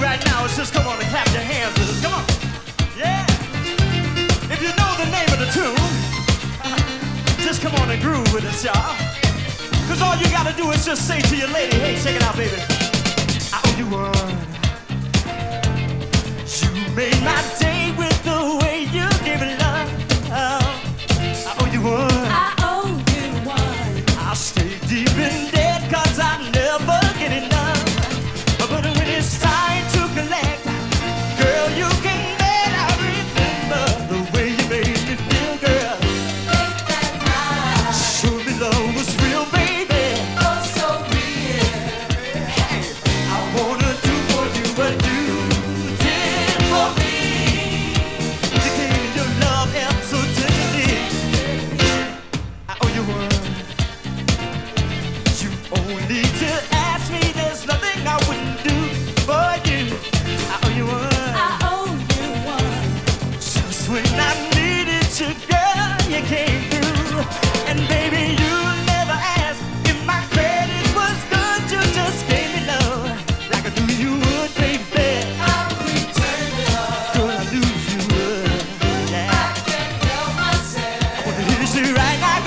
right now is just come on and clap your hands with us. Come on. Yeah. If you know the name of the tune, just come on and groove with us, y'all. Cause all you gotta do is just say to your lady, hey, check it out, baby. I owe you one. You made my day with is right.